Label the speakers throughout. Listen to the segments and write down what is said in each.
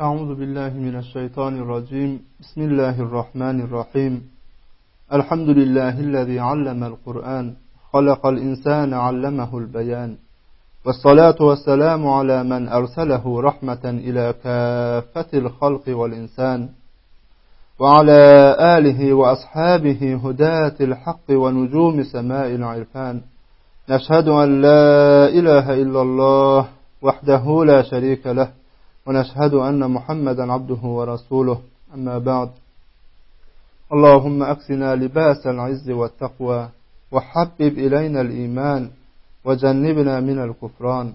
Speaker 1: أعوذ بالله من الشيطان الرجيم بسم الله الرحمن الرحيم الحمد لله الذي علم القرآن خلق الإنسان علمه البيان والصلاة والسلام على من أرسله رحمة إلى كافة الخلق والإنسان وعلى آله وأصحابه هداة الحق ونجوم سماء العرفان نشهد أن لا إله إلا الله وحده لا شريك له ونشهد أن محمدا عبده ورسوله أما بعد اللهم أكسنا لباس العز والتقوى وحبب إلينا الإيمان وجنبنا من الكفران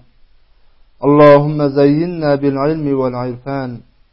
Speaker 1: اللهم زينا بالعلم والعرفان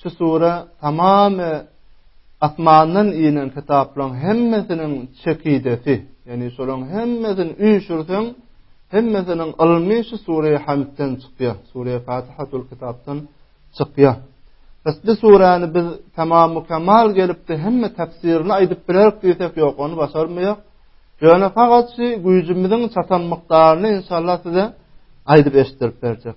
Speaker 1: Şu sure tamamy asmandan inen kitaplaryň hemmesiniň çekidesi, ýagny şolaryň hemmesini üýşürseň, hemmesiniň ylmy şu sure Hamdden çykýar, sure Fatihatul Kitapdan çykýar. Biz bu surany biz tamam mukammal gelipdi, hemme tefsirini aýdyp bilerik diýsek, ýok, ony başarmaýak. Ýöne faqat şu güýjümiziň çatan mukdaryny inşallah size aýdyp eşitdirip berjek.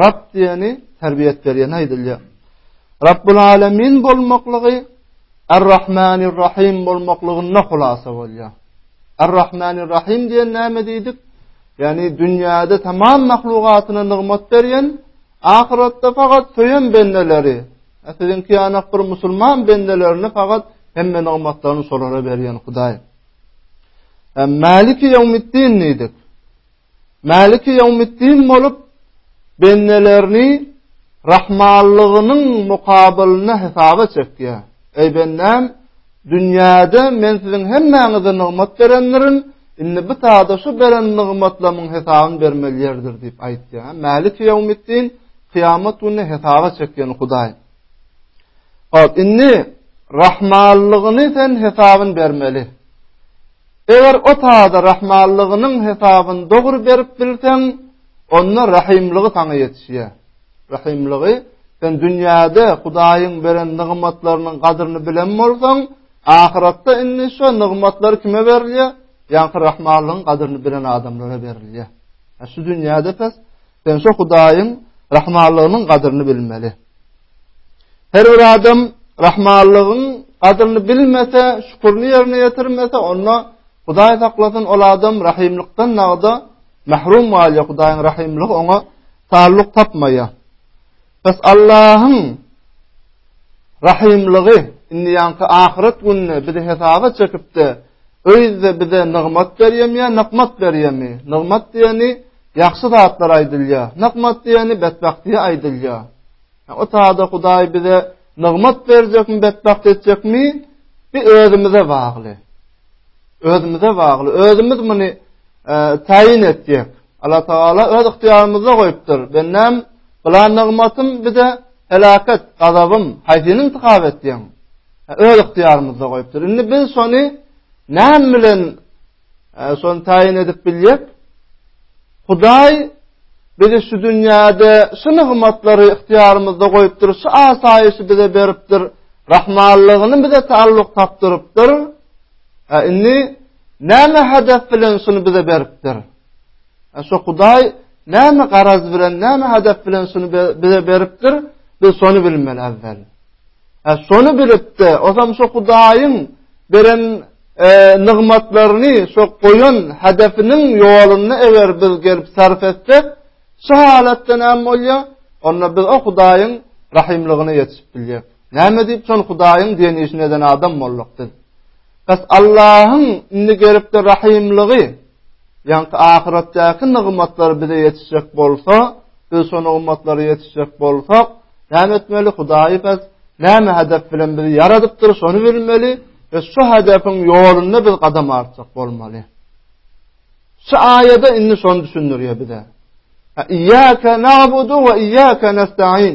Speaker 1: Rab diýeni terbiýet berýän aýdylýar. Rabbul Alamin bolmaklygy Ar-Rahmanir Rahim bolmaklygynda hulasa bolýar. Ar-Rahmanir Rahim diýen näme diýdik? Ýani dünýäde tamam mahlugatyna nygmat berýän, ahyratda fakat söýen bendeleri, siziňki ýanak bir musulman bendelerini fakat hemme nygmatlaryny şolara berýän Hudaý. Maliki ýewmiddin diýdik. Mäliki Ýewmiddin bolup, bendelerini rahmanlygynyň mukabylynda hesaba çekýär. Eý bendäm, dünýäde men siziň hemmäňize nygmat berendirin, indi bu sada şu beren nygmatlarymyň hesabyny bermeli ýerdir diýip aýtýar. Mäliki Ýewmiddin kyýamat gününi hesaba çekýän Hudaý. Hop, indi rahmanlygyny sen hesabyny bermeli. Eger o sada rahmanlygynyň hesabyny dogry berip bilseň, onda rahymlygy saňa ýetişýär. Rahymlygy, sen dünýäde Hudaýyň beren nygmatlarynyň gadyryny bilen bolsaň, ahyratda indi şo nygmatlar kime berilýär? Ýaňky rahmanlygyň gadyryny bilen adamlara berilýär. Şu dünýäde pes, Sen şo Hudaýyň rahmanlygynyň gadyryny bilmeli. Her bir adam rahmanlygyň gadyryny bilmese, şükürli ýerine ýetirmese, onda Hudaý saklasyn, ol adam rahimlikden nagda mahrum bolýar. Hudaýyň rahimligi oňa taýýarlyk tapmaýar. Biz Allahyň rahimligi indi ýaňky ahyret gününe bizi hesaba çekipdi. Öýde bize nygmat berýärmi ýa nykmat berýärmi? Nygmat diýeni ýagşy zatlar aýdylýar. Nykmat diýeni betbagtyýe aýdylýar. O taýda Hudaý bize nygmat berjekmi, betbagt etjekmi? Bi özümize bagly. Özümize bagly. Özümiz muny e, taýyn etjek. Allah Taala öz ygtyýarymyzda goýupdyr. Bendem, bilen nygmatym bize helaket, gazabym, haýsyny intihap etýäň? Öz ygtyýarymyzda goýupdyr. Indi biz şony näme bilen e, şony taýyn edip bilýek? Hudaý bizi şu dünýäde şu nygmatlary ygtyýarymyzda goýupdyr, şu asaýyşy bize beripdir, rahmanlygyny bize taalluq tapdyrypdyr. E, indi Näme hedef bilen şuny bize beripdir? E, şu Hudaý näme garaz bilen, näme hedef bilen şuny bize beripdir? Biz şony bilmeli awvel. E, şony bilipdi, o zaman şu Hudaýyň beren e, nygmatlaryny, şu goýan hedefiniň ýolunda eger biz gelip sarp etsek, şu halatda näme bolýar? Onda biz o Hudaýyň rahimligine ýetip bilýär. Näme diýip, şol Hudaýyň diýen işini eden adam bolduk biz. Bes Allahyň indi gelipdir rahymlygy, ýaňky ahyretdäki nygmatlary bize ýetişjek bolsa, biz şo nygmatlary ýetişjek bolsak, näme etmeli? Hudaýy bes näme hedef bilen bizi ýaradypdyr, şony bilmeli we şu hedefiň ýolunda biz gadam atjak bolmaly. Şu aýada indi şony düşündirýär bize. Iyyaka na'budu we iyyaka nestaîn.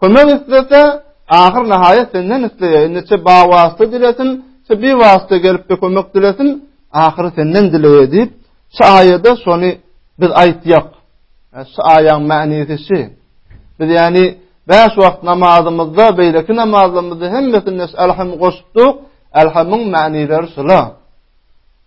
Speaker 1: Kömek islese, ahyr nahaýat senden isleýär. Indi çe bawasta dilesin, çe biwasta gelip-de kömek dilesin, ahyry senden dileýär diýip, şu aýada şony biz aýtýak. E, şu aýaň manysy şu. Biz ýani bäş wagt namazymyzda, beýleki namazlarymyzda hemmesinde elham goşupdyk. Elhamyň manylary şula.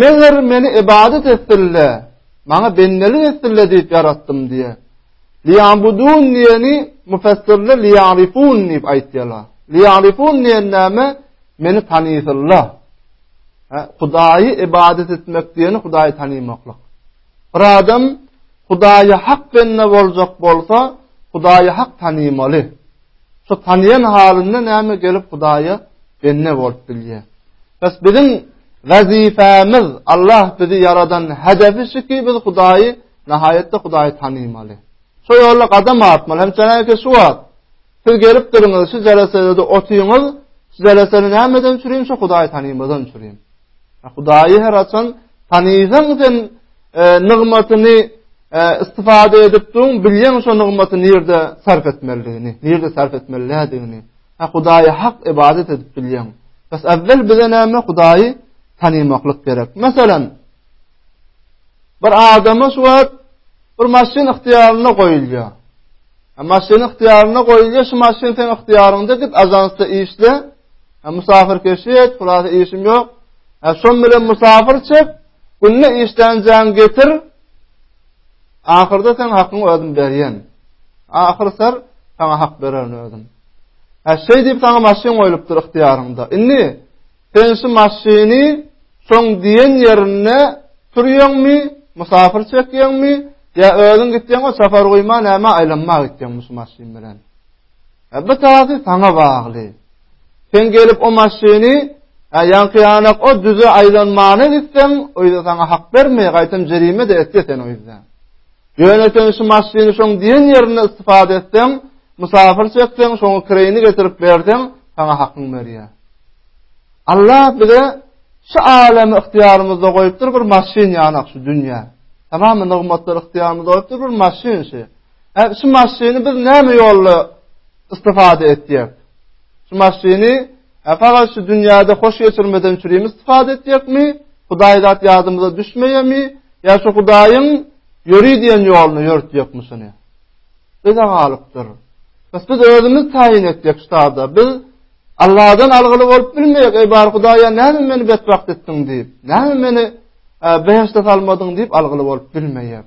Speaker 1: Meger meni ybadat etsin-le, maňa bendelik etsin-le diýip ýaratdym diýýär. Liýabudun diýeni müfessirler liýarifun diýip aýtýarlar. Liýarifun diýen näme? Meni tanysyn-la. Hudaýy ybadat etmek diýeni Hudaýy tanymaklyk. Bir adam Hudaýa hak bende boljak bolsa, Hudaýy hak tanymaly. Şu tanýan halynda näme gelip Hudaýa bende bolup bilýär. Bes biziň wezipemiz Allah bizi ýaradan hedefi şu ki biz Hudaýy nahaýatda Hudaýy tanymaly. Şu ýolda gadam atmaly. Hem çeneki şu wagt siz gelip durunuz şu jereselerde otyňyz. Şu jereseli nämeden çürin şu Hudaýy tanymadan çürin. Hudaýy her açan tanysan sen e, nygmatyny e, istifade edip durun bilýän şu nygmaty nirde sarf etmelidigini, nirde sarf etmelidigini. Ha Hudaýa hak ybadat edip bilýäň. Bes äwwel bize näme Hudaýy tanymaklyk gerek. Meselem, bir adama şu wagt bir maşyn ygtyýaryna goýulýar. Ha maşyn ygtyýaryna goýulýar, şu maşyn seň ygtyýaryňda git ajansda işle. Ha musafir keşet, pulada işim ýok. Ha şon bilen musafir çek, günde işlänjäň getir. Ahyrda sen hakyň özüm berýän. Ahyr ser sana hak bererin özüm. Ha şeý diýip sana maşyn goýlupdyr ygtyýaryňda. Indi sen şu maşyny şoň diýen ýerinde sürýäňmi, musafir çekýäňmi, ýa özüň gitýäňmi, safar goýma näme aýlanma gitýäňmi şu maşyn bilen. Hä bu taýy saňa bagly. Sen gelip o maşyny Hä ýaňky ýanak o düze aýlanmany gitseň, öýde saňa hak bermeýär, gaýtam jerime de etýär sen öýde. Ýöne sen şu maşyny şoň diýen ýerinde istifade etseň, musafir çekseň, şoňa kireýini getirip berseň, saňa hakyň berýär. Allah bize şu alamy ygtyýarymyzda goýupdyr bir maşyn ýanak şu dünýä. Tamamy nygmatlar ygtyýarymyzda goýupdyr bir maşyn şu. Hä, şu maşyny biz näme ýolda istifade etýär? Şu maşyny Afaga şu dünýäde hoş geçirmeden çürim istifade etjekmi? Hudaý zat ýadymyza düşmeýärmi? Ýa şu Hudaýyň ýöri diýen ýoluny ýörtjekmi şuny? Biz agalypdyr. Biz biz özümiz taýyn etjek şada. Biz Allahdan algyly bolup bilmeýek. Ey bar Hudaýa näme meni betbagt etdiň diýip. Näme meni e, beýeste salmadyň diýip algyly bolup bilmeýek.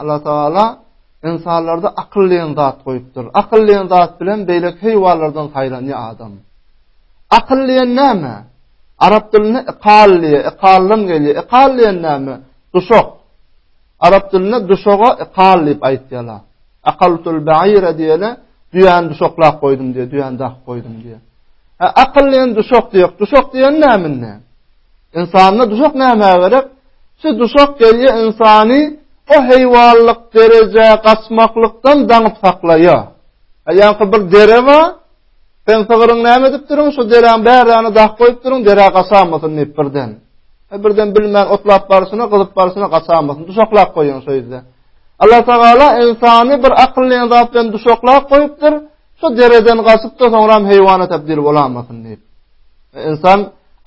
Speaker 1: Allah Taala ynsanlarda akyl diýen zat goýupdyr. Akyl diýen zat bilen beýleki heýwanlardan saýlanýar adam. Akyl diýen näme? Arap dilinde iqal diýe, iqaldan gelýär. Iqal diýen näme? Duşak. Arap dilinde duşaga iqal diýip aýtýarlar. Aqaltul ba'ira diýene düýäni duşaklap goýdum diýe, düýäni dak goýdum diýe. Ha akyl diýen duşak diýek. Duşak diýen näme indi? Ynsanda duşak nämä gerek? Şu duşak gelýä ynsany o heýwanlyk derejä gaçmaklykdan daňyp saklaýa. Aýanky bir dere ba, sen sygyryň näme edip durun, şu deräň bärräni dak goýup durun, derä gaçamasyn diýip birden. E birden bilmän otlap barşyna, gyzyp barşyna gaçamasyn. Duşaklap goýun şu ýerde. Allah Tagala ynsany bir akylly zat bilen duşaklap goýupdyr. Şu dereden gaçyp da soňra heýwana tebdil bolamasyn diýip. Insan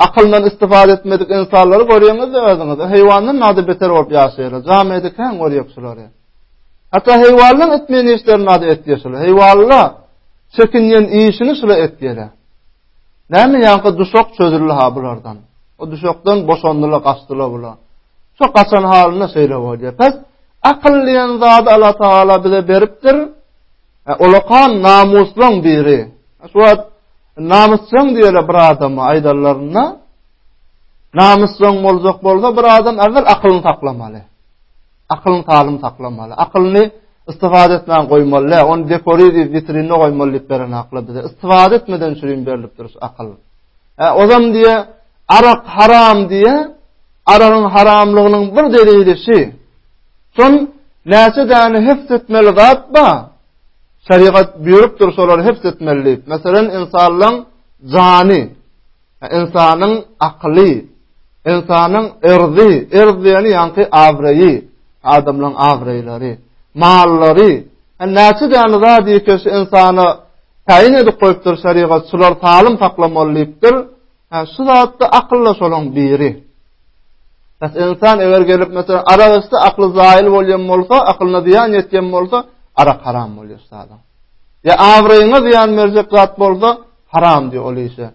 Speaker 1: akylyndan istifade etmedik insanlary görýäňizde özüňizi heýwandan nady beter bolup ýaşaýarlar. Jamiýede kän görýäk şulary. Hatda heýwanlar etmeýän işlerini nady etýär şular. Heýwanlar çekinýän işini şular etýär. Näme ýaňky duşak çözüldi ha bulardan. O duşakdan boşandylar, gaçdylar bular. Şu gaçan halynda şeýle bolýar. Pes akyl diýen zady Allah Taala bize beripdir. E, Olakan namuslaryň biri. Şu wagt Namysjaň diýerler bir adama aýdanlarynda, namysjaň boljak bolsa bir adam äwwel akylyny saklamaly. Akylyny salym saklamaly. Akylyny istifade etmän goýmaly. Ony dekori diýip witrinde goýmaly diýip beren akyly bize. Istifade etmeden çürin berlipdir şu akyl. E, ozam diýe, arak haram diýe, aragyň haramlygynyň bir delili şu. Son näçe däne heft etmeli zat bar? Şerigat buyurupdyr şolary heps etmeli diýip. Meselem, insanlaryň jany, insanyň akyly, insanyň erzi, erz diýeni ýaňky abraýy, adamlaryň abraýlary, mallary, näçe däne zat ýekeşi insana taýyn edip goýupdyr şerigat, şular salym saklamaly diýipdir. Ha, şu zatda akylda şolaň biri. Bas insan eger gelip mesela arak içse akly zaýil bolýan bolsa, akylyna zyýan ýetýän bolsa, arak haram bolýar sada. Ýa awraýyňa zyýan berjek zat bolsa, haram diýip ol işe.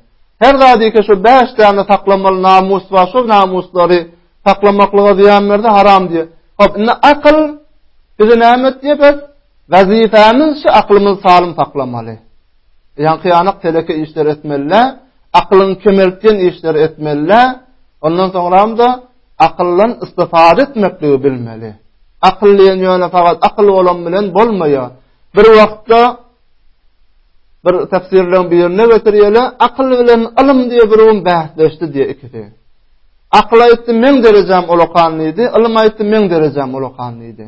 Speaker 1: Her zady ki şu 5 tane saklamaly namus we şu namuslary saklamaklyga zyýan berse haram diýip. Hop, indi akyl bize näme etýär? Biz wezipemiz şu aklymyzy salym saklamaly. Ýaňky-ýanak teleke işler etmelilä, akylyňy kemeltýän işler etmelilä, ondan soňram-da akyldan istifade etmekligi bilmeli. Akyl diýen ýöne fakat akyl bolan bilen bolmaýar. Bir wagtda bir tefsirleň birine getirýärler, akyl bilen ylym diýe bir gün bäsleşdi diýe ikisi. Akyl aýtdy, men derejäm ulakan diýdi, ylym aýtdy, men derejäm ulakan diýdi.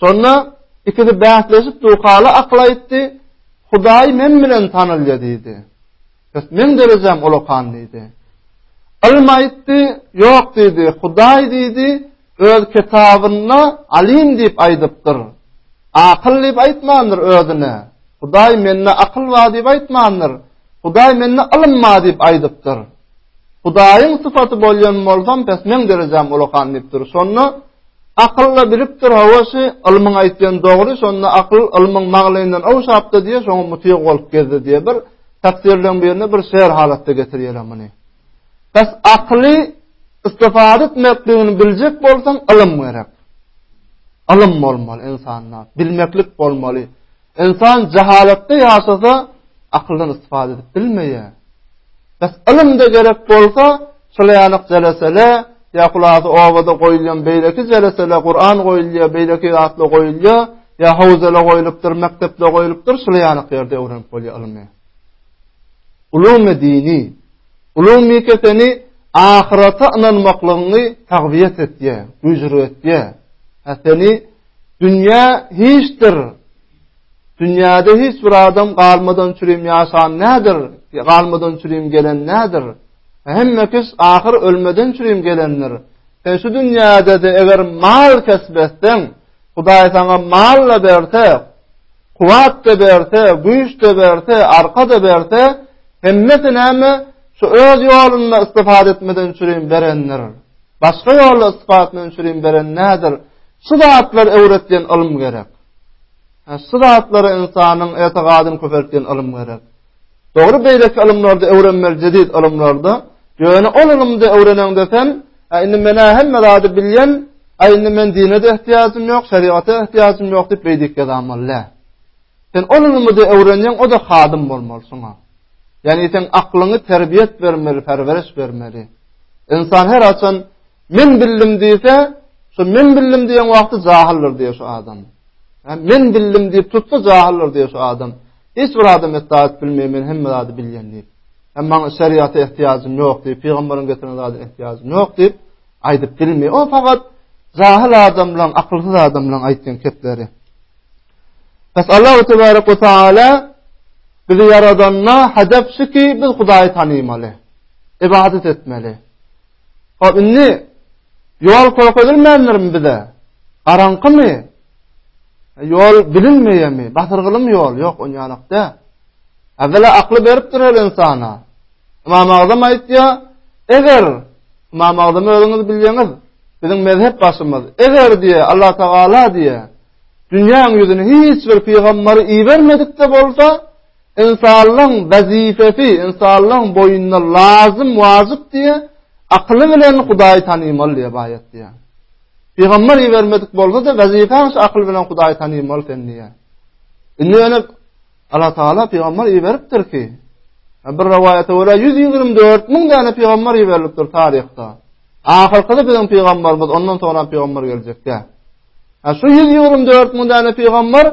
Speaker 1: Şonda ikisi bäsleşip dukaly akyl aýtdy, Hudaý men bilen tanalýa diýdi. Bes men derejäm ulakan diýdi. Ylym aýtdy, ýok diýdi, Hudaý diýdi, öz kitabynda alim diýip aýdypdyr. Akyl diýip aýtmandyr özüne. Hudaý mende akyl bar diýip aýtmandyr. Hudaý mende ylym bar diýip aýdypdyr. Hudaýyň sypaty bolýan bolsam, bes meň derejäm ulakan diýip dur. Şonda akylla bilipdir, hawa şu ylmyň aýtýan dogry, şonda akyl ylmyň maglyndan awşapdy diýip, şoňa muty bolup gezdi diýip bir tafsirleň birinde bir şer halatda getirýärler muny. Bes akyly istifade etmekligini biljek bolsaň, ylym gerek. Ylym bolmaly insanda, bilmeklik bolmaly. Ynsan jahalatda ýaşasa, akyldan istifade edip bilmeýär. Bes ylymda gerek bolsa, şolaýanyk jelesele, ýa hulasy obada goýulýan beýleki jelesele, Kur'an goýulýar, beýleki zatla goýulýar, ýa howzala goýlupdyr, mekdepde goýlupdyr, şolaýanyk ýerde öwrenip bolýar ylmy. Ulumy dini, ulumy keseni ahyrata ynanmaklygyňy tagwiýet etýär, güýjüretýär. Häzir Dünýä hiçdir. Dünýäde hiç bir adam galmadan çürim ýaşan nädir? Galmadan çürim gelen nädir? Hemme kis ahyr ölmeden çürim gelendir. Sen şu dünýäde de eger mal kesip etseň, Hudaý saňa mal da berse, kuwat da berse, güýç de berse, arka da berse, hemmesi näme? Şu öz ýolunda istifade etmeden çürim berendir. Başga ýoly isbatyn öňçürin beren nädir? Şu zatlar öwretilen ylym gerek. Ha, şu zatlara insanyň etigadyny köpeltýän ylym gerek. Dogry beýleki ylymlarda öwrenmeli jediz ylymlarda, ýöne ol ylymda öwreneňde sen, a indi men hemme zady bilýän, a indi men dine de ihtiýajym ýok, şeriata ihtiýajym ýok diýip beýdip ýazamaly. Sen on ylmydy öwrenýäň, o-da hadym bolmaly şoňa. Ýani sen aklyňy terbiýet bermeli, perweriş bermeli. Ynsan her haçan men bildim diýse, şu men bildim diýen wagty jahyldyr diýýär şu adam. Ha men bildim diýip tutsa jahyldyr diýýär şu adam. Hiç bir adam etdaat bilmeýär, men hemme zady bilýän diýip. Hem maňa şeriata ehtiýajym ýok diýip, pygamberiň getiren zady ehtiýajym ýok diýip aýdyp bilmeýär. O fakat jahyl adamlaryň, akylsyz adamlaryň aýtýan kepleri. Bes Allahu tebarek we taala bizi ýaradanda hedef şu ki biz Hudaýy tanymaly. Ibadet etmeli. Ha indi ýol kökezilmändirmi bize? Garaňkymy? E, ýol bilinmeýärmi? Basyrgylym ýol, ýok on ýalakda. Awala akly beripdir el insana. Imam Azam aýtýa, eger Imam Azam özüňiz bilýäňiz, biziň mezhep başymyz, eger diýe Allah Taala diýe, Dünýäň ýüzüne hiç bir pygambary ibermedik-de bolsa, ynsanlaryň wezipesi, ynsanlaryň boýnuna lazym, wajyp diýe, akyly bilen Hudaýy tanymaly diýe baýat diýýär. Pygambar ibermedik bolsa-da, wezipä şu akyl bilen Hudaýy tanymaly sen diýýär. Indi ýöne Allah Taala pygambar iberipdir ki, bir rowaýata görä 124 müň däne pygambar iberilipdir taryhda. Ahyrkysy biziň pygambarymyz, ondan soňra pygambar geljek diýär. Ha şu 124 müň däne pygamber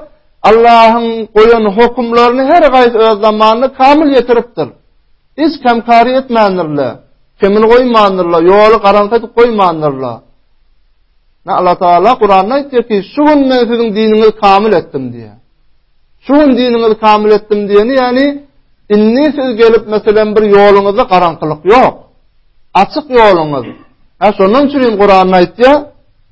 Speaker 1: Allahyň goýan hokumlaryny her gaýsy öz zamanynda kamyl ýetiripdir. Hiç kemkary etmändirler. Kemini goýmandyrlar, ýoly garaňky edip goýmandyrlar. Na Allah Taala Kuranda aýtýar ki, şu gün men siziň diniňizi kamyl etdim diýýär. Şu gün diniňizi kamyl etdim diýeni, ýani indi siz gelip meselem bir ýoluňyzda garaňkylyk ýok. Açyk ýoluňyz. Ha şondan üçin Kuranda aýtýar,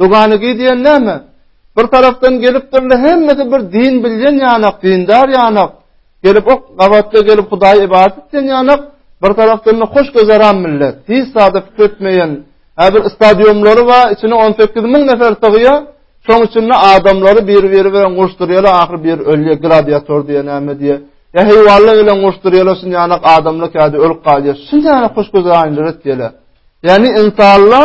Speaker 1: Dogany giy diýen näme? Bir tarapdan gelipdirle hemmesi bir din bilýän ýanak, dindar ýanak. Gelip ok, gabatda gelip Hudaýa ibadat etýän ýanak, bir tarapdan da hoş gözaran millet. Hiç zada pikir etmeýän. Hä bir stadiumlary bar, içine 18 müň nefer sygýar. Şoň üçin adamlary bir-biri bilen gurşdurýarlar, ahyr bir ölýä gladiator diýen näme diýe. Ýa heýwanlar bilen gurşdurýarlar, şuň ýanak adamlar kädi ölüp galýar. Şuň ýanak hoş gözaranlar etýärler. Ýani insanlar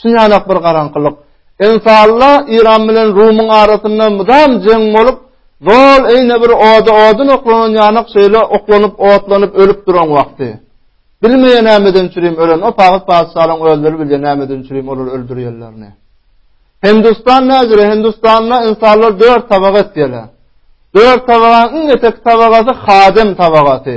Speaker 1: Çynýanak bir garaňkylyk. Ensalla, Yram bilen Rumyň arasynda mydam jeň bolup, zol eýne bir oda odun oklanan ýanak şeýle oklanyp, otlanyp ölüp duran wagty. Bilmeýär nämeden çürim ölen, o pagyz patyşalaryň özleri bilýär nämeden çürim olary öldürýänlerini. Hindustan näzire, Hindustanda ensalla dört tabak etýärler. Dört tabagaň iň etek tabagasy hadem tabagasy.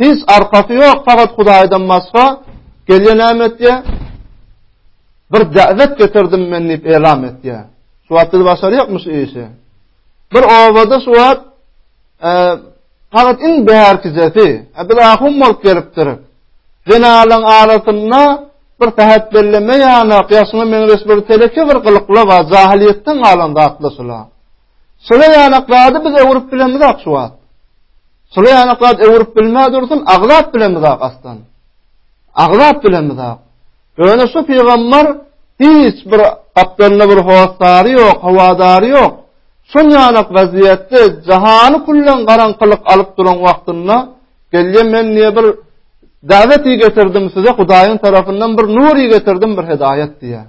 Speaker 1: Hiç arkasy ýok fakat Hudaýdan başga gelýä näme etýä? Bir da'wet getirdim men diýip elam etýä. Şu wagt biz başarýakmyş işi. Bir obada şu wagt e, fakat iň bärkijesi, e, biz ahum bolup gelipdir. Zenalyň arasynda bir tähet belleme ýanak, ýaşyna meňzeş bir teleki bir gylykla bar, jahiliýetden galan zatlaşyla. Şular ýanak zady biz öwrüp bilemizok şu wagt. Şular ýanak zady öwrüp bilmez dursun, agzap bilemizok aslan. Agzap bilemizok. Öne şu pygambar hiç bir gapdalynda bir hossary ýok, howadary ýok. Şun ýanak waziýetde jahany kullan garankylyk alyp duran wagtynda gelýän men niýe bir dawet getirdim size Hudaýyň tarapyndan bir nur getirdim bir hidaýat diýýär.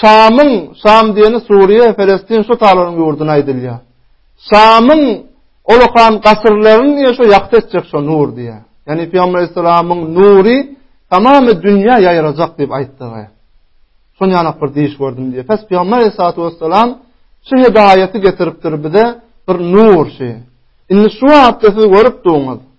Speaker 1: Şamyň, Şam diýeni Suriýe, Palestin şu talaryň ýurduny aýdylýar. Şamyň olakan gasyrlaryny diýe şu ýakdy etjek şu nur diýe. Ýani Pygamber Aleyhisselamyň nury tamamy dünýä ýaýrajak diýip aýtdygy. Şon ýanak bir diýiş gördüm diýe. Pes Pygamber Aleyhissalatu vesselam şu hedaýaty getiripdir bize bir nur şu. Indi şu wagtda siz görüp duňyz.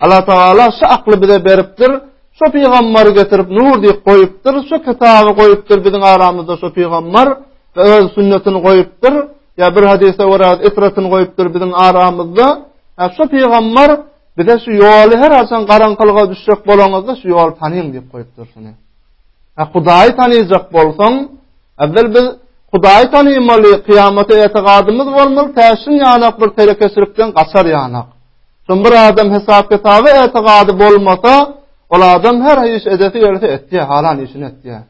Speaker 1: Allah Taala şu akly bize beripdir, şu pygamberi getirip nur diýip goýupdyr, şu kitaby goýupdyr biziň aramyzda şu pygamber we öz sünnetini goýupdyr. Ya bir hadise görä itratyn goýupdyr biziň aramyzda. Ya şu pygamber bize şu ýoly her haçan garaňkylyga düşjek bolaňyzda şu ýoly tanyň diýip goýupdyr şuny. Ya Hudaýy tanyjak bolsaň, äwwel biz Hudaýy tanymaly, kıyamata ýetagdymyz bolmaly, täşin ýanak bir telekeçilikden gaçar ýanak. Kim bir adam hesap-kitaby etigady bolmasa, ol adam her iş edesi gelse etýär, halan işini etýär.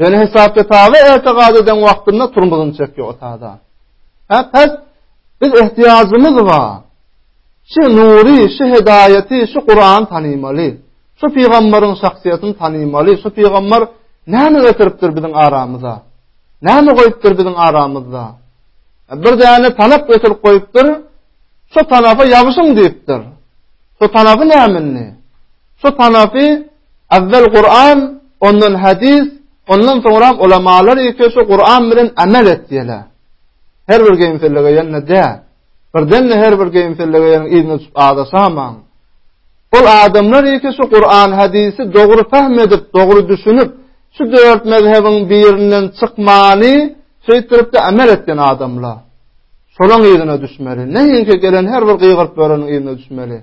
Speaker 1: Ýöne hesap-kitaby etigady eden wagtynda turmuzun çekýär otada. Ha, pes, biz ehtiýajymyz bar. Şu nury, şu hedaýaty, şu Kur'an tanymaly. Şu pygamberiň şahsyýetini tanymaly. Şu pygamber näme getiripdir biziň aramyza? Näme goýupdyr biziň aramyzda? Bir däne talap getirip goýupdyr. Şo tanapy ýagşyň diýipdir. Şo tanapy näme indi? Şo tanapy Awwel Kuran, ondan hadis, ondan soňra ulamalar ýeke şu Kuran bilen amel et diýýärler. Her bir geýimsizlige ýanna dä. Birden-de her bir geýimsizlige ýanyň ýüzüne düşüp adaşamaň. Ol adamlar ýeke şu Kuran hadisi dogry pahm edip, dogry düşünip, şu dört mezhebiň birinden çykmany, şeýtirip-de amel etýän adamlar. Şolaň yzyna düşmeli. Neýinki gelen her bir gygyryp böreniň yzyna düşmeli.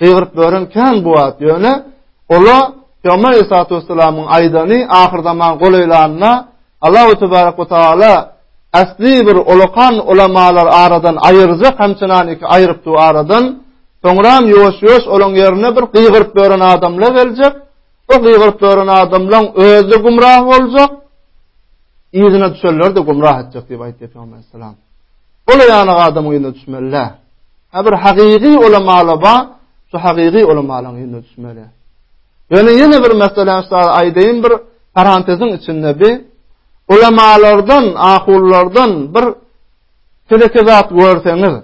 Speaker 1: Gygyryp bören kän bu wagt. Ýöne ola Peygamber Aleyhissalatu vesselamyň aýdany ahyr zaman golaýlanda Allahu tebaraka we taala asli bir olakan ulamalar aradan aýyrjak hemçinan iki aýrypdy aradan. Soňram ýuwaş-ýuwaş olaň ýerine bir gygyryp bören adamlar geljek. Bu gygyryp ýören adamlaň özi-de gümrah boljak, yzyna düşenleri-de gümrah etjek diýip aýtdy Peygamber sallallahu Ol ýany adam ýene düşmeli. Ha bir hakyky ulamala ba, şu hakyky ulamalaň ýene düşmeli. Ýöne ýene bir mesele aşağı aýdaýyn bir paranteziň içinde bi ulamalardan, ahullardan bir Teleke zat görseňiz,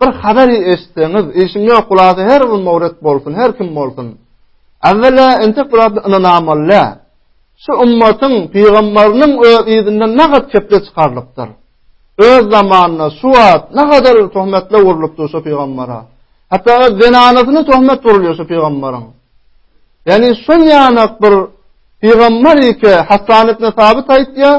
Speaker 1: bir habary eşitseňiz, işim ýok, hulasa her bir mowret bolsun, her kim bolsun. Awwala entek bir zat ynanamaly. Şu ummatyň pygamberiniň öz yzyndan nagat kepde çykarlypdyr. Öz zamanynda şu wagt nagadar töhmetle urlupdy şu pygambere. Hatta öz zenanasyny töhmet urulýar şu pygamberiň. Ýani şonýanak bir pygamber ýeke hasanetine sabit aýtýar.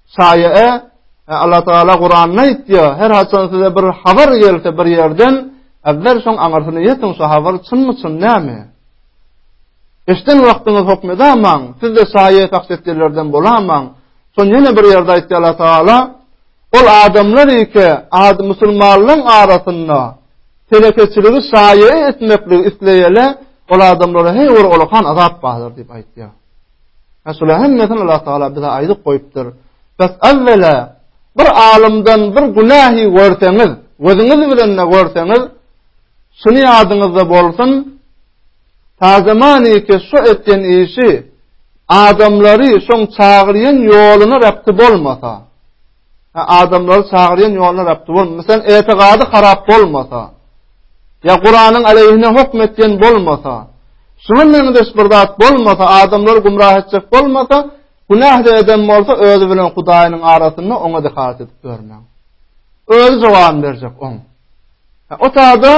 Speaker 1: Şaýy-e, Allah Tagala Kuranda aýtýar, her haçan size bir habar gelse bir ýerden, äwwel şoň aňyrsyny ýetiň, şu habar çynmy, çyn näme? Eşden wagtyňyz hukm edamaň, siz de şaýy faksetlerden bolamaň. Şoň ýene bir ýerde aýtýar Allah Tagala, ol adamlar ýeke ad musulmanlaryň arasynda telekeçiligi şaýy etmeklik isleýele, ol adamlara heý bir ulukan azap bardyr diýip aýtýar. Ha şula hemmesini Allah Taala bize aýdyp goýupdyr. Bes awwala bir alymdan bir günähi görseňiz, gözüňiz bilen ne görseňiz, şuny ýadyňyzda bolsun. Tazamany ki şu etýän işi adamlary şoň çagyrýan ýoluna räpti bolmasa. Adamlary çagyrýan ýoluna Rabdy bolmasa, sen etegady harap bolmasa, ýa Kuranyň aleyhine hukm etýän bolmasa, şuňa meňzeş bir zat bolmasa, adamlary gumrah etjek bolmasa, günah da eden bolsa, özü bilen Hudaýynyň arasynda oňa dehalat edip görmäň. Özü jogap berjek oň. O taýda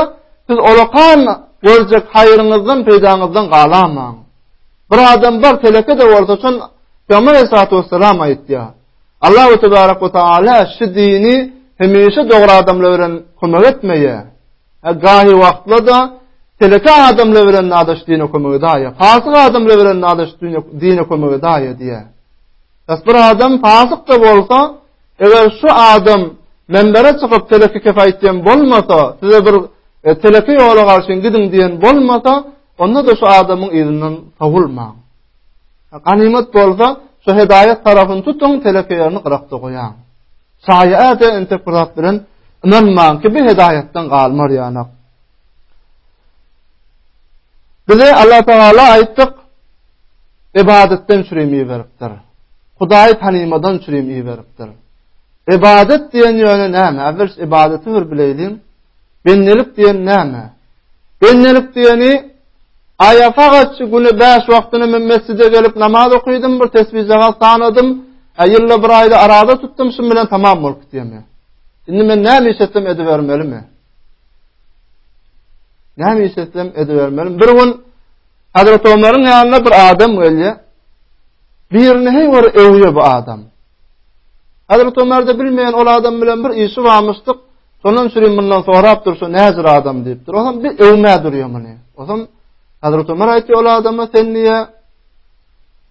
Speaker 1: siz olakan görjek haýryňyzdan, peýdaňyzdan galamaň. Bir adam bar, teleke de bolsa, şon Peygamber Aleyhissalatu vesselam aýtýar. Allahu tebaraka we taala şu dini hemişe dogry adamlar bilen kömek etmeýär. Ha gaýy wagtlarda teleke adamlar bilen nadaş dini kömek edýär. Fasyk adamlar bilen nadaş dini kömek edýär diýär. Bas bir adam fasyk da bolsa, eger şu adam menbere çykyp teleke kefaýetden bolmasa, size bir e, teleke ýola garşy gidiň diýen bolmasa, Onda-da şu adamyň yzyndan sowulmaň. Ganymat bolsa, şu hedaýat tarapyny tutuň, telekeýerini gyrakda goýaň. Şaýy-äde entek bir zat bilen ynanmaň ki, bu hedaýatdan galmar ýanak. Bize Allah Teala aýtdyk, ibadetten çürim iberipdir. Hudaýy tanymadan çürim iberipdir. Ibadet diýen ýöne näme? Äwel ibadeti bir bileýin. Bendelik diýen näme? Bendelik diýeni aýasa gaçy güne 5 wagtyny men mesjide gelip namaz okydym, bir tesbih jagat sanadym, aýylla bir aýda arada tutdum, şum bilen tamam bolup gitýärmi? Indi men näme iş etsem edibermelimi? Näme iş etsem edibermelimi? Bir gün Hazrat Omaryň ýanyna bir adam gelýär. Birini heý bir öwýe bu adam. Hazrat Omar da bilmeýän ol adam bilen bir işi barmyşdyk. Şondan üçin mundan sorap dursa näzir adam diýipdir. Ozan bir öwme durýar muny. Ozan Hazrat Ömer aýtdy ol adama sen niýe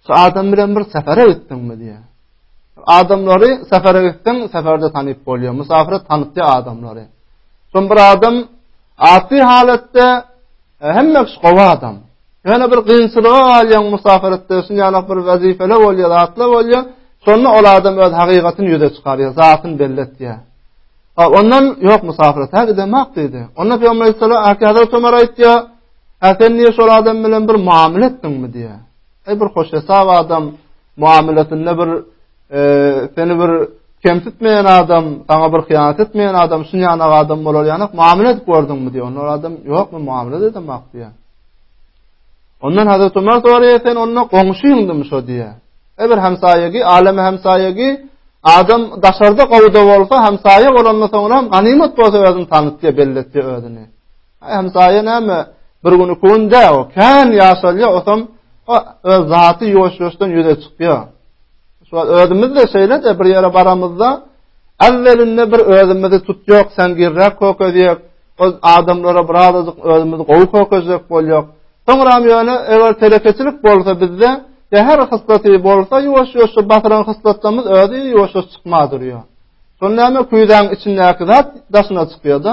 Speaker 1: şu adam bilen bir sefere gitdiňmi diýýär. Adamlary sefere gitdiň, seferde tanyp bolýar. Musafir tanypdy adamlary. Son bir adam atly halatda e, hemme gowy adam. Ýöne bir gynçylyga galýaň musafirlikde, şun ýaly bir wezipeli bolýar, atla bolýar. Şonda ol adam öz hakykatyny ýüze çykarýar, zatyny belli etýär. Ha, ondan ýok musafirlikde gidemak diýdi. Onda Peygamber sallallahu aleyhi ve sellem Ömer aýtýar, "Ha sen niýe şol adam bilen bir muamele etdiňmi?" diýýär. Ey bir hoş hesap adam muamelesinde bir Seni bir kemsitmeýän adam, saňa bir hyýanat etmeýän adam, şun ýana adam bolar ýana muamele edip gördüňmi diýýär. Onda adam, ýok men muamele edem bak diýýär. Ondan Hazreti Ömer soraýar, sen onda goňşyňdymy şo diýýär. E bir hemsaýagy, aleme hemsaýagy, adam daşarda gowda bolsa, hemsaýa bolanda soňra hem ganymat bolsa özüni tanıtýar, belletýär özüni. Hemsaýa näme? Bir gün iki gün dä, o kän ýaşalýa, otam o öz zaty ýuwaş-ýuwaşdan ýüze çykýa. Şu özümiz de şeýle de bir ýere baramyzda, awwelinde bir özümizi tutýak, sen girräk kökezýek, o adamlara bir azajyk özümizi gowy kökezjek bolýak. Soňra hem ýöne eger telekeçilik bolsa bizde, de her hysdaty bolsa ýuwaş-ýuwaş batyran hysdatlarymyz özi ýuwaş-ýuwaş çykma durýa. Şonda näme küýzäň içindäki zat daşyna çykýa-da.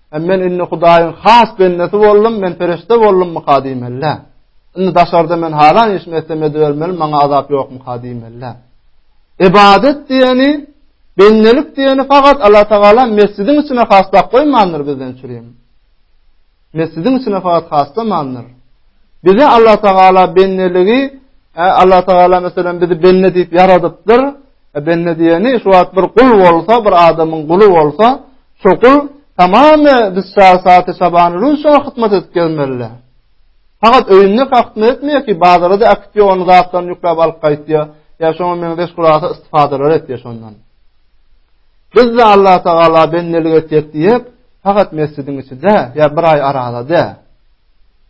Speaker 1: Hem men indi Hudaýyň has bendesi boldum, men perişde boldumyka diýmelä. Indi daşarda men halan işimi etsem edibermeli, maňa azap ýokmyka diýmelä. Ibadet diýeni, bendelik diýeni fakat Allah Tagala mesjidiň içine has saklaýmandyr bizden çürim. Mesjidiň içine fakat haslamandyr. Bize Allah Tagala bendeligi, e, Allah Tagala meselem bizi bende diýip ýaradypdyr. E, bende diýeni şu wagt bir gul bolsa, bir adamyň guly bolsa, şu gul tamamy dysar saty sabany rüşa hyzmat edip gelmeli. Fakat öýünde kaqtma etmeýär ki, bazara da aktiýa ony zatdan ýuklap alyp gaýtýar. Ýa şoňa men beş gurasa istifadalar etýär şondan. Biz de Allah Taala bendelik etýek diýip, fakat mesjidiň içinde ýa bir aý arada da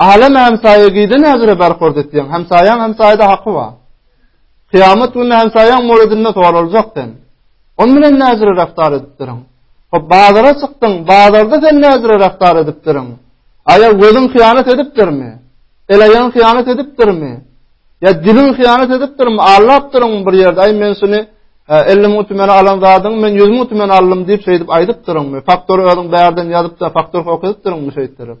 Speaker 1: Alem hemsaýa giden häzire berkorz etýäň. Hemsaýaň hemsaýada haky bar. Kyýamat günde hemsaýaň muradynda soralacak sen. On bilen näzire raftar edipdirin. Hop bazara çykdyň, bazarda sen näzire raftar edipdirin. Aýa gözün hyýanat edipdirmi? El aýagyň hyýanat edipdirmi? Ya dilin hyýanat edipdirmi? Allapdyryň bir ýerde. Aý men şuny 50 e, müň tümeni alan zadyň men 100 müň tümeni aldym diýip şeýdip aýdypdyryn. Faktor özüň bärden ýazyp da faktor hok edipdirmi şeýtdirip?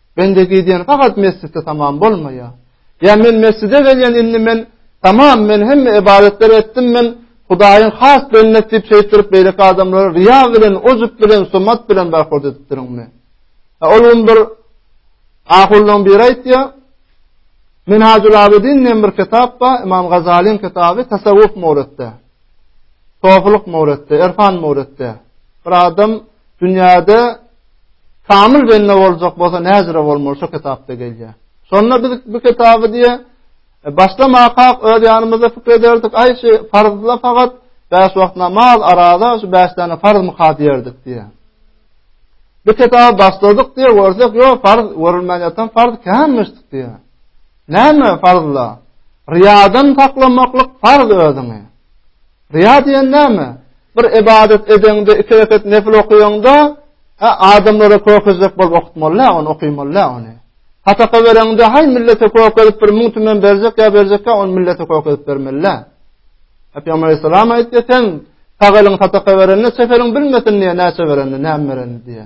Speaker 1: Bende gidýän fakat mesjitde tamam bolmaýa. Ya men mesjide gelýän indi men tamam men hem ibadetleri etdim men Hudaýyň has bennet diýip şeýtdirip beýle adamlar riýa bilen ojup bilen sumat bilen barhord edip durunmy? E, ol gün bir ahullan bir aýtýa Men Hajul Abidin diýen bir kitap bar, Imam Gazalyň kitaby Tasawwuf Muratda. Sofylyk möwretde, erfan möwretde bir adam dünýäde kamyl bende boljak bolsa näzire bolmaly şu kitapda gelýär. Şonda biz bu kitaby diýe e, başlamakak öz ýanymyzda pikir ederdik, aý şu farzla fakat bäş wagt namaz arada şu bäş dana farz muka diýerdik diýe. Bu kitaby başladyk diýe görsek, ýok farz görülmän ýatan farz kämmişdik diýe. Näme farzla? Riýadan saklamaklyk farz özüňi. Riýa diýen näme? Bir ybadat edeňde, iki rekat nefil okaýaňda, ha adamlara kökezjek bolup okutmaly-la, ony okymaly-la ony. Hataka bereňde, haý millete kökezip bir müň tümen berjek ýa berjekkä, ony millete kökezip bermeli-la. Peygamber Aleyhisselam aýtdy, sen tagalyň hataka berende, seferiň bilmesin diýe, näçe berende, näme berende diýe.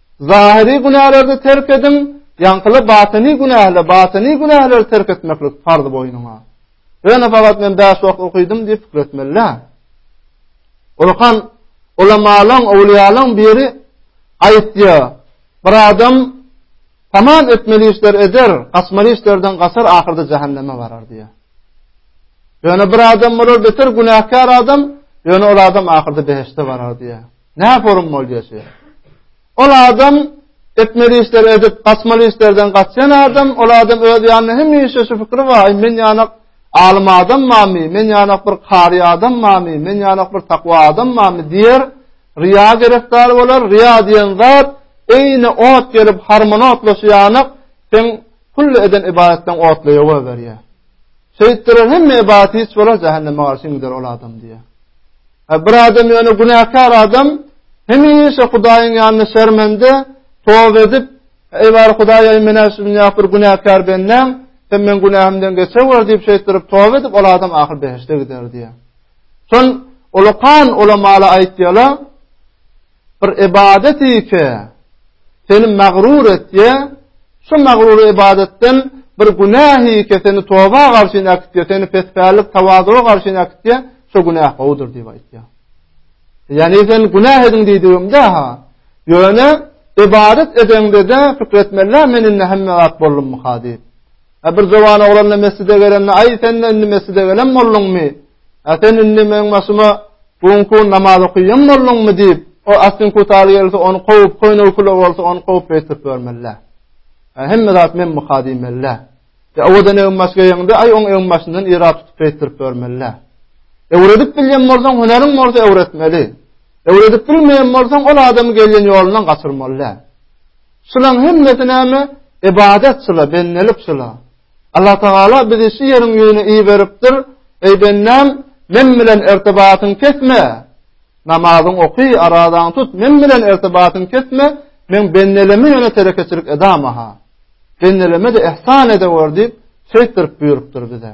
Speaker 1: Zahyry günälerde terk ediň, ýaňkyly batyny günäle, batyny günälerde terk etmeklik farz boýnuňa. Ýöne fakat men bäş wagt okydym diýip pikir etmelä. Okan ulamalan, owliýalaň biri aýtýa, bir adam tamam etmeli işler eder, gaçmaly işlerden gaçar, ahyrda jahanneme barar diýä. Ýöne bir adam bolar beter günäkär adam, ýöne ol adam ahyrda behişte barar diýä. Nä forum bolýa şu? Ol adam etmeli işleri edip, gaçmaly işlerden gaçýan adam, ol adam öz ýanyna hemişe şu fikri bar, men ýanak alim adam mami, men ýanak bir kari adam mami, men ýanak bir takwa adam mami diýer, riýa gerekdar bolar, riýa diýen zat, eýne ot gelip harmonotla şu ýanak, sen kulli eden ibadetten otla ýoga berýär. Şeýtdirer hemme ibadet hiç bolar, cehenneme garşy gider ol adam diýär. Hä, bir adam ýöne günäkär adam hemişe Hudaýyň ýanynda şermende toba edip, Eý bar Hudaý, men şu dünýä bir günäkär bendäň, sen meň günähimden geçewer diýip şeýtdirip toba edip, ol adam ahyr behişde gider diýýär. Şol olakan ola mala aýtýarlar. bir ybadat ýeke seni magrur etýä, şu magrur ybadatdan bir günah ýeke seni toba garşy näkitýä, seni pespälik tawazuga garşy näkitýä, şu günah gowudyr diýip aýtýa. Ýani sen günah ediň diýdigimde ha, ýöne ybadat edeňde-de pikir etmeli, men indi hemme wagt boldum ha diýip. Hä, bir jowan oglan-da mesjide gelende, Aý, sen-de indi mesjide gelen bolduňmy? Hä, sen indi meniň başyma bu günki namaz okaýan bolduňmy? diýip, o asyn kutaly gelse, ony kowup, koýnaw kula bolsa, ony kowup beýtip bermeli-dä. Hä, hemme zat men muha diýmeli-dä. Hä, owadan öň baş geýeňde, aý, oň öň başyndan ýyrat tutup beýtdirip bermeli-dä. Öwredip bilýän bolsaň, hünäriň bolsa öwretmeli. Öwredip bilmeýän bolsaň, ol adamy gelýän ýolundan gaçyrmaly-dä. Şularyň hemmesi näme? Ybadat şula, bendelik şula. Allah Tagala bizi şu ýeriň ýüzüne iberipdir. Eý bendem, men bilen irtibatyň kesme. Namazyň oky, arazaň tut, men bilen irtibatyň kesme. Men bendeleme ýöne terekeçilik edamaha. Bendeleme de ihsan edewor diýip, şeýtdirip buýrupdyr bize.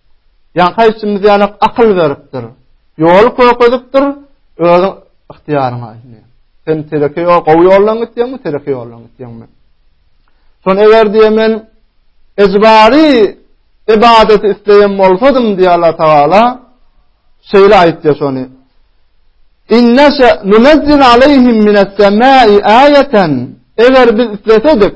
Speaker 1: Ýa haýsymyz ýaly akyl beripdir. Ýoly kökezipdir, özüň ygtyýaryňa indi. Sen tereke ýol, gowy ýoldan gitýäňmi, tereke ýoldan gitýäňmi? Son eger diýen men ejbary ibadeti isleýän bolsadym diýe Allah Taala şeýle aýtdy şony. Inna sha nunazzil alayhim min as-samai ayatan. Eger biz islesedik,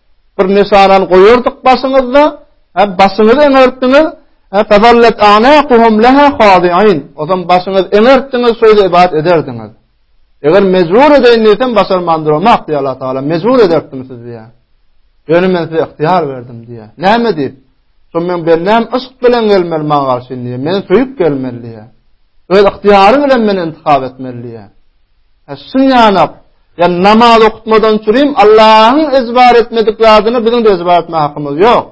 Speaker 1: Bir nyşanany goýardyk başyňyzda, hä, başyňyzy eňertdiňiz, hä, fazallat anaquhum laha khadi'in. Ozan başyňyz eňertdiňiz, şeýle ibadat ederdiňiz. Eger mejbur edeýin diýsem, başarmandyr o mak diýýär Allah Taala. Mejbur ederdim sizi diýýär. Ýöne men size ihtiýar berdim diýýär. Näme diýip? Şoň men bendäm yşk bilen gelmeli maňa garşy diýýär. Men söýüp gelmeli diýýär. Öz ihtiýary bilen meni intihap etmeli diýýär. Şun ýanak, ýani namaz okutmadan çürim Allahyň ejbar etmedik zadyny biziň de ejbar etme hakymyz ýok.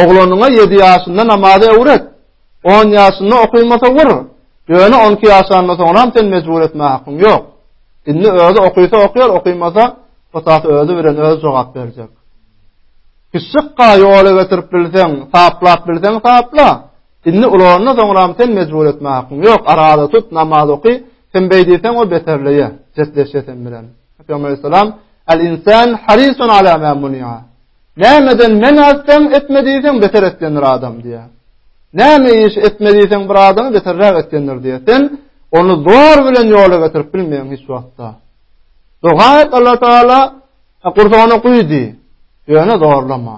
Speaker 1: Oglanyňa ýedi ýaşynda namazy öwret. On ýaşynda okymasa wur. Ýöne on iki ýaşandan soňram sen mejbur etme hakyň ýok. Indi özi okysa okýar, okymasa otasy özi bilen öz jogap berjek. Kişikka ýola getirip bilseň, taplap bilseň tapla. Indi ulanyna soňram sen mejbur etme hakyň ýok. Arada tut namaz oky. Sen beýdesen o beterleýe, jetleşýär sen bilen. Peygamber aleyhisselam el insan harisun ala ma munia. Nämeden men azdan etme diýseň beter etýändir adam diýär. Näme iş etme diýseň bir adamy beterräk etýändir diýär. Sen onu zor bilen ýola getirip bilmeýän hiç wagtda. Doga et Allah Taala Kur'an'ı guýdy. Ýöne zorlama.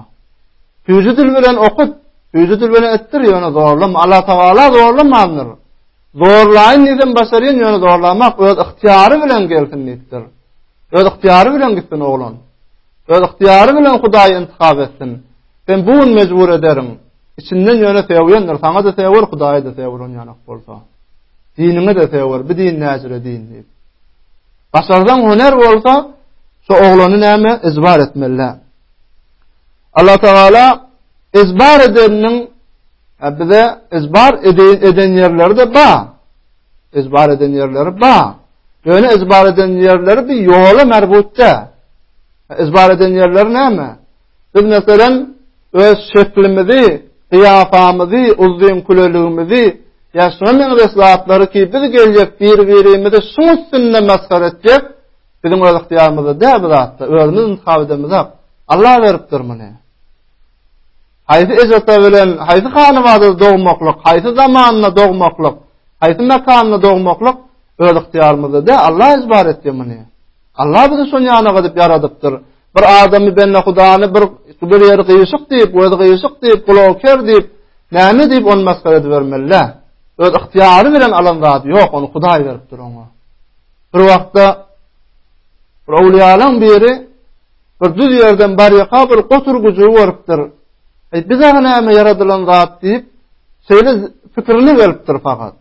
Speaker 1: Süýji dil bilen okut, süýji dil bilen etdir ýöne zorlama. Allah Taala zorlamandyr. Zorlaýyn diýsem başarýan, ýöne zorlamak öz ygtyýary bilen gelsin diýipdir. Öz ygtyýary bilen gitsin oglan. Öz ygtyýary bilen Hudaý intihap etsin. Sen bu gün mejbur ederin. Içinden ýöne söýendir, saňa da söýer, Hudaýa da söýer on ýanak bolsa. Diniňe de söýer, bu din näjire din diýip. Başardan hüner bolsa, şu oglany näme ijbar etmeli. Allah Teala ezbar edeniniň e, bize ezbar eden eden ýerleri de bar. Ezbar eden ýerleri bar. Ýöne ezbar eden ýerleri bir ýola merbutda. E, ezbar eden ýerleri näme? Biz meselem öz şeklimizi, gyýafamyzy, uzyn küleligimizi, ýa şunuň meňzeş zatlary ki, biz geljek bir-birimizi şuň üstünde masgar etjek, Biziň öz ygtyýarymyzda däl bu zatda, özümiz intihap edemizok. Allah beripdir muny. Haýsy ejata bilen, haýsy hanawada dogmaklyk, haýsy zamanynda dogmaklyk, haýsy mekanda dogmaklyk öz ygtyýarymyzda däl, Allah ejbar etdi muny. Allah bizi şon ýana gadyp ýaradypdyr. Bir adamy bende Hudany bir bir ýeri gyýyşyk diýip, göz gyýyşyk diýip, gulagy ker diýip, näme diýip ony masgara edip bermeli? Öz ygtyýary bilen alan zady ýok, ony Hudaý beripdir oňa. Bir wagtda bir awliýalaň biri bir düz ýerden barýaka bir gotur güjügi görüpdir. Eý, biz aga näme ýaradylan zat diýip, şeýle pikirine gelipdir fakat.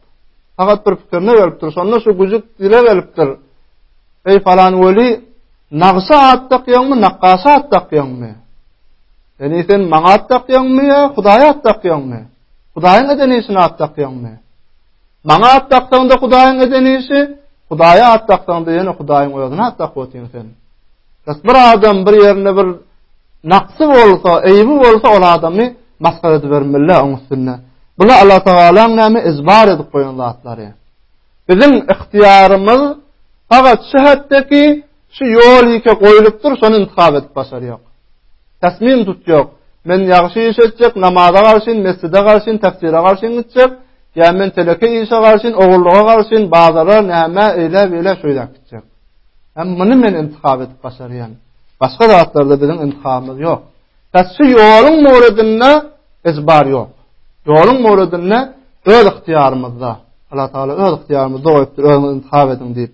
Speaker 1: Fakat bir pikirine gelipdir. Şonda şu güjük dile gelipdir. Eý, falan weli, nagşa at dakýaňmy, nakgaşa at dakýaňmy? Yani e, sen maňa at dakýaňmy ýa Hudaýa at dakýaňmy? Hudaýyň eden işine at dakýaňmy? Maňa at daksaňda Hudaýyň eden işi, Hudaýa at daksaňda ýene Hudaýyň özüne at dakyp otyň sen. Bes bir adam bir ýerinde bir naksy bolsa, eýbi bolsa ol adamy masgar edip bermeli oň üstünde. Bula Allah Tagalaň näme ezbar edip goýan zatlary. Biziň ihtiýarymyz fakat şu hetdeki Şu ýol ýeke goýlupdyr, şony intihap edip başarýok. Täsmin tutýok. Men ýagşy iş etjek, namaza garşyn, mesjide garşyn, tefsire garşyn gitjek, ýa men teleke işe garşyn, ogurlyga garşyn, bazara, nämä, eýle, beýle şöýläp gitjek. Hem muny men intihap edip başarýan. Başga zatlarda biziň intihabymyz ýok. Täsmi ýoluň muradynda ez bar ýok. Ýoluň muradynda öz ygtyýarymyzda. Allah Taala öz ygtyýarymyzda goýupdyr, özüňiz intihap ediň diýip.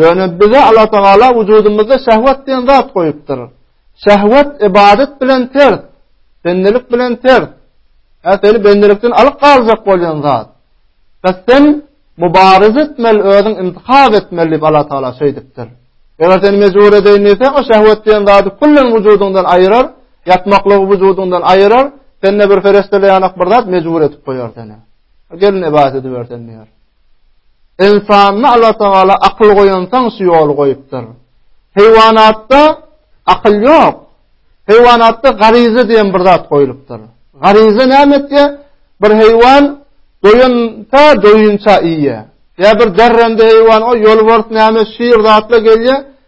Speaker 1: Ýöne bize Allatagala wujudymyzda şehwet diýen zat goýupdyr. Şehwet ybadat bilen ters, bendelik bilen ters. Hä seni bendelikden alyp galjak bolýan zat. Bes sen mübariz etmeli, özüň intihab etmeli diýip Allatagala şeýdipdir. Eger seni mejbur edeýin diýse, o şehwet diýen zady kullen wujudyňdan aýyrar, ýatmaklygy wujudyňdan aýyrar, sende bir feresteleýän ok bir zat mejbur edip goýar seni. Gelin ibadet edibersen diýer. Ynsanda Allatagala akyl goýansoň şu ýoly goýupdyr. Heýwanatda akyl ýok. Heýwanatda garyza diýen bir zat goýlupdyr. Garyza näme etýär? Bir heýwan doýunsa doýunça iýýär. Ýa bir derrendi heýwan o ýolbars näme şir zatla gelýär.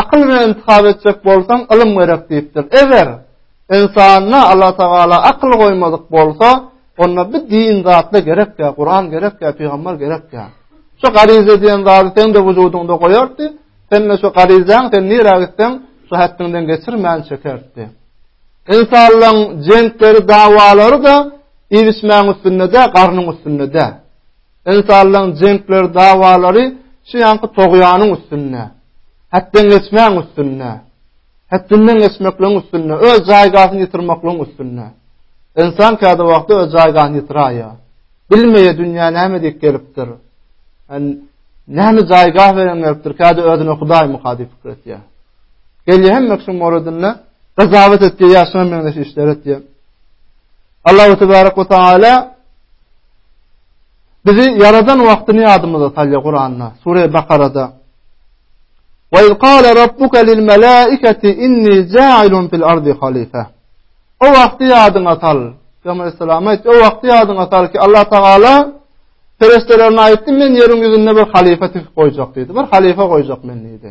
Speaker 1: Akyl bilen intihap etjek bolsaň, ylym gerek diýipdir. Eger ynsanda Allah Tagala akyl goýmadyk bolsa, onda bir din zatla gerek ýa, Kuran gerek ýa, pygamber gerek ýa. Şu garyza diýen zady sen de wujudyňda goýardy. Sen de şu garyzaň sen nirä gitseň, şu hatdyňdan geçirmän çekerdi. Ynsanlaryň jenkleri, dawalary da iýişmäň üstünde de, garnyň üstünde de. Öňe salylan jeňkler, dawalary şu ýanky togýanyň üstünde, hetden geçmäň üstünde, hetdinden geçmekligiň üstünde, öz jaýgasyny ýitirmekligiň üstünde. Ynsan käde wagtda öz jaýgasyny ýitiraýýar. Bilmeýär dünýä näme diýip gelipdir. Yani, näme jaýga beren gelipdir, käde özüne hudaýmy hadi pikir etýär. Gelýär hem mekşum moradynda, gazabat etýär, ýaşan meňzeş işler etýär. Allahu tebaraka we taala bizi yaradan wagtyny ýadymyza salýar Kur'an'da, Sure Bakarada. Ve iz qala rabbuka lil malaikati inni ja'ilun fil ardi halife. O wagty ýadyňa sal. Peygamber sallallahu aleyhi o wagty ýadyňa sal ki Allah Taala perişdelerine aýtdy men ýeriň ýüzünde bir halife tüp goýjak diýdi. Bir halife goýjak men diýdi.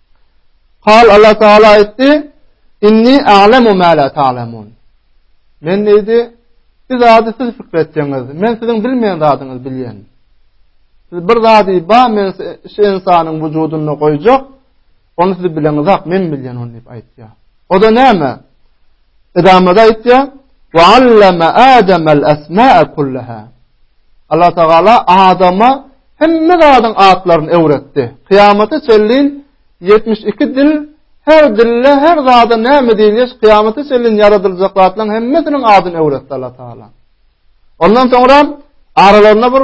Speaker 1: Kal Allah Taala aýtdy, Inni a'lemu ma la ta'lemun. Men neydi? Bir zady siz fikir etjeniz. Men siziň bilmeýän zadyňyz bilýän. Siz bir zady ba men şu insanyň wujudynda goýjak. Onu siz bileňiz ak, men bilýän onu diýip aýtýar. O da näme? Edamada aýtýar, "Wa allama Adama al-asma'a kullaha." Allah Tagala Adama hemme zadyň atlaryny öwretdi. Kyýamata çenli 72 dil, her dilde her zada näme diýilýär, kyýamata çenli ýaradyljak zatlaryň hemmesiniň adyny öwretdi Allah Tagala. Ondan soňra aralarynda bir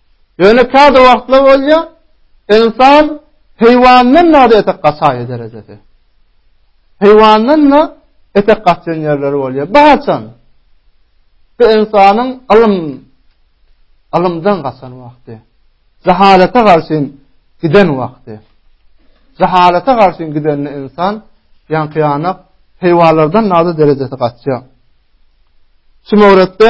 Speaker 1: Ýöne käbir wagtlar bolýar, insan heýwandan-da etek gaçaýy derejesi. Heýwandan-da etek gaçan ýerleri bolýar. Bu haçan? Bu insanyň ylym, ylymdan gaçan wagty. Zahalata garşy giden wagty. Zahalata garşy giden insan, ýan kyýanak, heýwalardan nada derejesi gaçýar. Şu möwretde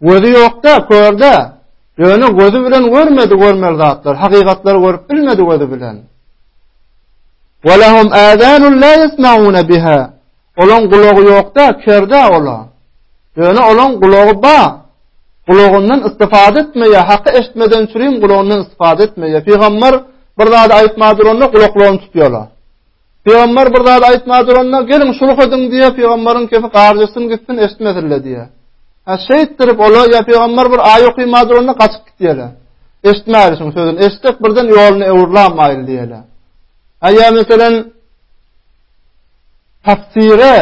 Speaker 1: Gözi ýokda, körde. Ýöne gözi bilen görmedi görmeli zatlar, hakykatlary görüp bilmedi gözi bilen. Wa lahum azanun la yasmauna biha. Olaň gulagy ýokda, körde ola. Ýöne olaň gulagy ba. Gulagyndan istifade etmeýär, haky eşitmeden çürim gulagyndan istifade etmeýär. Pygamber bir zady aýtma duranda gulaklaryny tutýarlar. Pygamber bir zat aýtma duranda, geliň şuluk ediň diýip, pygamberiň kefi garjysyn gitsin, eşitmesinler diýýär. Ha şeýtdirip olar ýa pygamber bir aýat okuyma duranda gaçyp gitýärler. Eşitmäýärler şuň sözüni. Eşitsek birden ýoluny öwürläm aýl diýýärler. Ha ýa meselem tafsire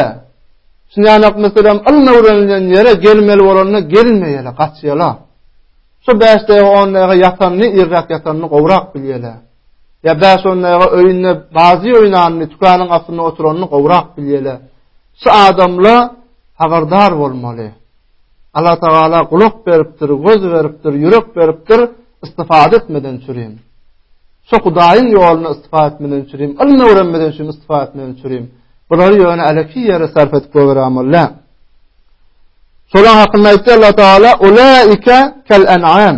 Speaker 1: şuň ýaly meselem ylm öwrenilen ýere gelmeli bolanda gelmeýärler, gaçýarlar. Şu 5 daýga 10 daýga ýatanyny, irräk ýatanyny gowrak bilýärler. ýa bäş on daýga öýünde bazy oýnanyny, tükanyň astynda oturanyny gowrak bilýele. Şu adamla habardar bolmaly. Allah Tagala gulak beripdir, göz beripdir, ýürek beripdir, istifade etmeden çürim. Şu Hudaýyň ýoluna istifade etmeden çürim, ylmy öwrenmeden çürim, istifade etmeden çürim. Bulary ýöne aleki ýere sarf edip göwräm bolýa. Şolar hakynda aýtdy Allah Tagala, "Ulaika kal an'am."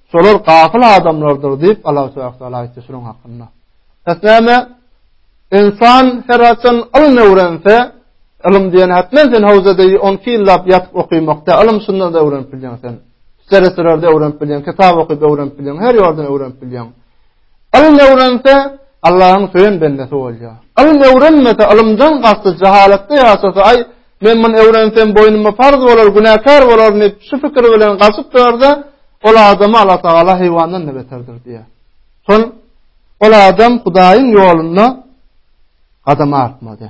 Speaker 1: Şolar gafyl adamlardyr diýip Allahu Teala aýtdy şunuň hakynda. Bes näme? Insan her haçan ylym öwrense, ylym diýen hatdan sen howza deý 12 ýyllap ýatyp okymakda ylym şunda da öwrenip bilýän sen. Sereselerde öwrenip bilýän, kitap okyp öwrenip bilýän, her ýerden öwrenip bilýän. Ylym öwrense, Allahyň söýen bendesi bolýar. Ylym öwrenmese, ylymdan gaçdy, jahalatda ýaşasa, aý, men muny öwrensem boýnuma parz bolar, günäkär bolaryn diýip, şu pikir bilen gaçyp durarda, ol adamy Allah Tagala heýwandan-da beterdir diýýär. Şol ol adam Hudaýyň ýolunda gadam atmady.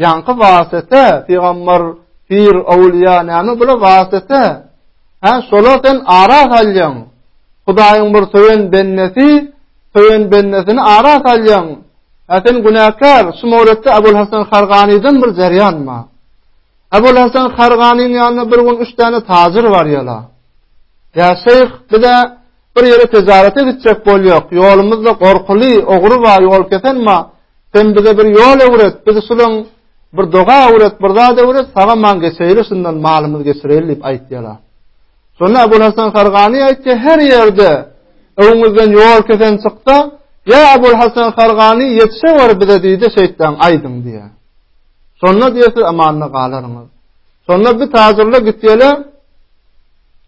Speaker 1: Ýaňky wasita, pygambar, pir, owliýa, näme bular wasita? Hä, şolar sen ara salýaň. Hudaýyň bir söýen bendesi, söýen bendesini ara salýaň. Hä, sen günäkär, şu mowretde Abul Hasan Harganydan bir jarýanma. Abul Hasan Harganyň ýanyna bir gün üç täne tajir barýarlar. Ýa şeýh, bize Bir ýere tejarete gitjek bolýok, ýolumyzda gorkuly, ogry bar, ýol kesen bar, sen bize bir ýol öwret, bizi şulan bir doga öwret, bir zat öwret, saga man geçeýli, şundan malymyzy geçireýli diýip aýtýarlar. Şonda Abu Hasan Kargany aýtdy, her ýerde öňüňizden ýol kesen çyksa, ýa Abu Hasan Kargany ýetişe wer bize diýdi, şeýtden aýdyň diýýär. Şonda diýse amanda galaryňyz. Şonda bir tazyrla gitýele.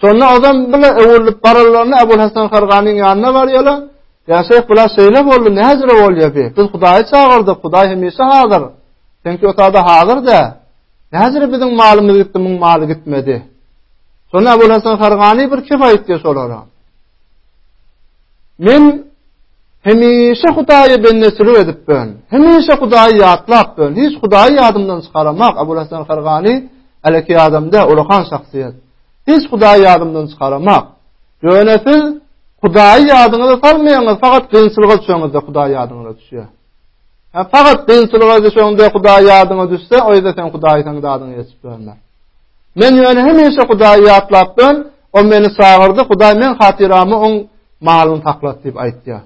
Speaker 1: Şonda adam bile öwürlüp baralaryna Ebul Hasan Harganyň ýanyna barýarlar. Ýa şeýh bula şeýle boldy, näzir bolýar bi? Biz Hudaýy çagyrdyk, Hudaý hemişe hazır. Çünki otada hazır da. Näzir biziň malymyz gitdi, muň maly gitmedi. Şonda Ebul Hasan Hargany bir kep aýtdy şolara. Men hemişe Hudaýa bendesilik edip bön. Hemişe Hudaýy ýatlap bön. Hiç Hudaýy ýadymdan çykaramok. Abul Hasan Kargany aleki adamda ulakan şahsyýet. Hiç Hudaýy ýadymdan çykaramok. Ýöne siz Hudaýy ýadyňyza salmaýaňyz, fakat gynçylyga düşeňizde Hudaý ýadyňyza düşýär. Ha fakat kynçylyga düşeňde Hudaý ýadyňa düşse, oýda sen Hudaýy sen dadyňy geçip dönme. Men ýöne hemişe Hudaýy ýatlap dön, o meni çagyrdy, Hudaý men hatyramy oň malyny saklat diýip aýtýar.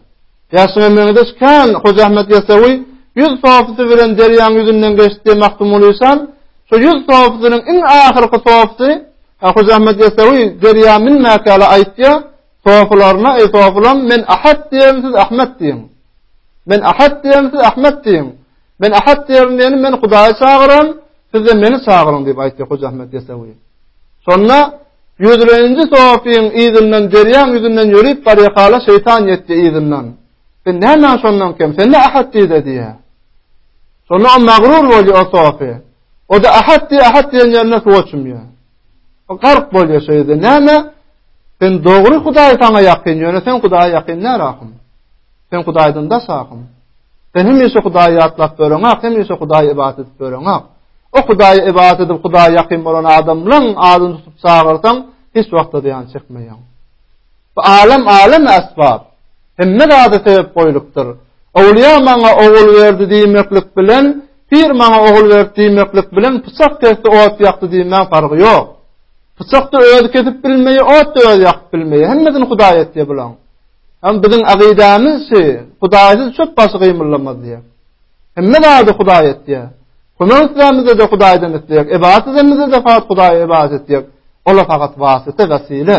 Speaker 1: Ýaşyna meňzeş kän Hoja Ahmet Ýesewi ýüz sofisy bilen derýaň ýüzünden geçdi Mahtumul Işan. Şu ýüz sofisiniň iň ahyrky sofisy Hoja Ahmet Ýesewi derýa minmäkäle aýtýar, Sofylaryna, eý sofylam, men Ahad diýerin, siz Ahmet diýiň. Men Ahad diýerin, siz Ahmet diýiň. Men Ahad diýerin diýeni men Hudaýy çagyran, siz de meni çagyryň diýip aýtdy Hoja Ahmet Ýesewi. Şonda ýüzlenji sofyň yzyndan derýaň ýüzünden ýörüp barýa hala şeýtan ýetdi yzyndan. Sen näme şondan kem? Sen de Ahad diýdi diýýär. Şonda o magrur bolýar o sofy. O-da Ahat diýýär, Ahat diýen ýerinde suwa çümýär. O gark bolýar şeýle ýerde. Näme? Sen dogry Hudaý saňa ýakyn, ýöne sen Hudaýa ýakyn nära ahym. Sen Hudaýdan daş ahym. Sen hemişe Hudaýy ýatlap ýöreňä, hemişe Hudaýa ibadat edip ýöreňä. O Hudaýa ibadat edip Hudaýa ýakyn bolan adamlaryň adyny tutup çagyrsaň, hiç wagtda zyýan çekmeýär. Bu alem alemi esbap. Hemme zada sebep goýlupdyr. Owliýa maňa ogul berdi diýmeklik bilen, pir maňa ogul berdi diýmeklik bilen pyçak kesdi, ot ýakdy diýmäň fargy ýok. Pyçakda özi kesip bilmeýi, otda özi ýakyp bilmeýi. Hemmesini Hudaý etdi bulaň. Hem biziň agydamyz şu, Hudaýsyz çöp başy gymyllamaz diýýär. Hemme zady Hudaý etdi. Kömek islämizde de Hudaýdan isleýär. Ibadat edemizde de faqat Hudaýa ibadat etýär. Ola faqat wasyta, wasile.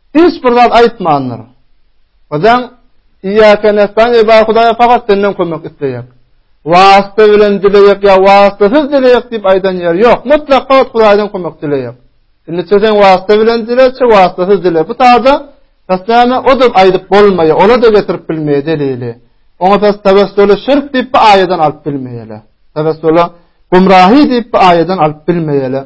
Speaker 1: Hiç bir zat aýtmandyr. Bizem Iýake nestan ey bar Hudaýa pakat senden kömek isleýek. Wasta bilen dileýek ýa wastasyz dileýek diýip aýdan ýer ýok. Mutlak pakat Hudaýdan kömek dileýek. Indi çözem wasta bilen dile, çe wastasyz dile. Bu taýda Taslama o da aýdyp bolmaýar, ola da getirip bilmeýär delili. Oňa biz tawassuly şirk diýip bu aýadan alyp bilmeýärler. Tawassuly gumrahy diýip bu aýadan alyp bilmeýärler.